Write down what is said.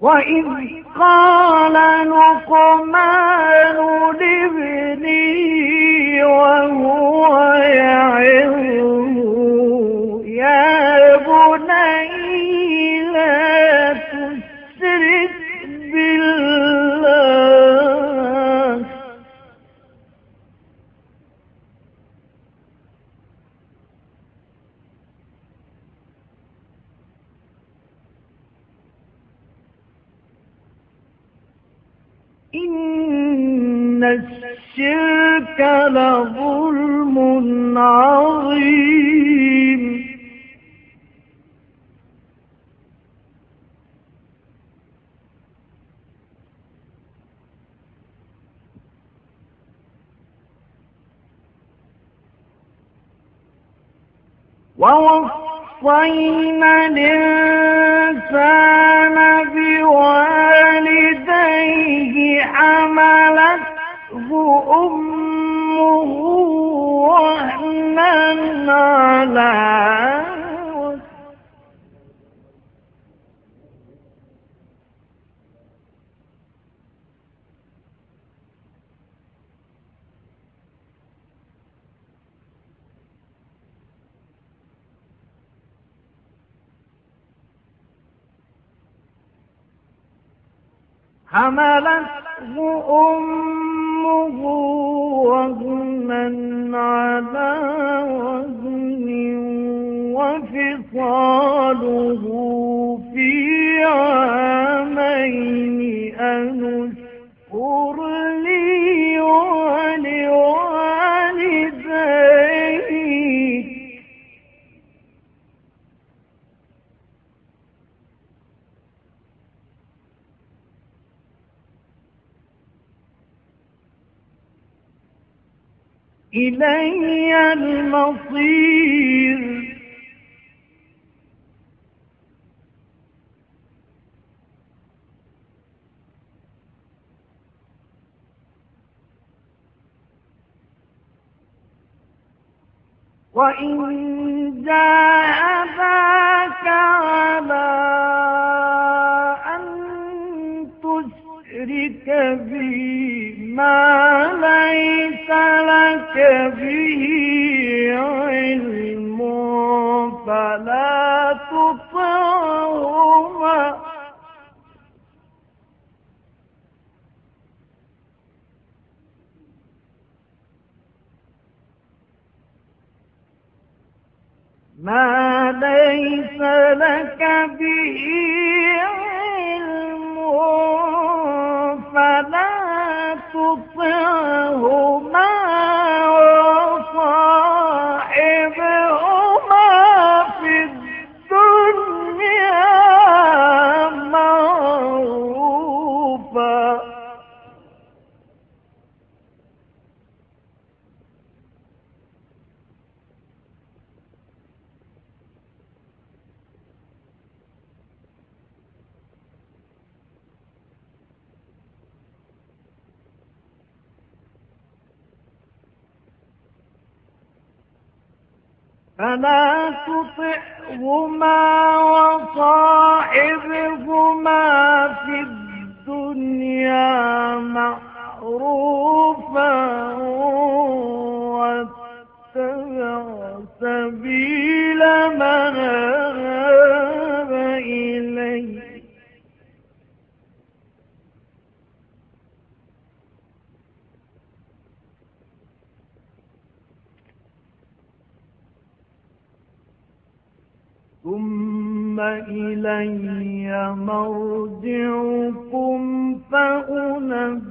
وإذ قال لقمان لابنه وهو إن الشرك لظلم عظيم. ووصينا الإنسان على حملته أمة وهنا على وفصاله في عامين أن إلي المصير. وإن جاهداك على أن تشرك بي ما ليس لك به علم فلا تطعهما. ما تطعهما وصاحبهما فلا تطعهما وصاحبهما في الدنيا معروفا واتبع سبيل من ثم إلي مرجعكم فأنبئكم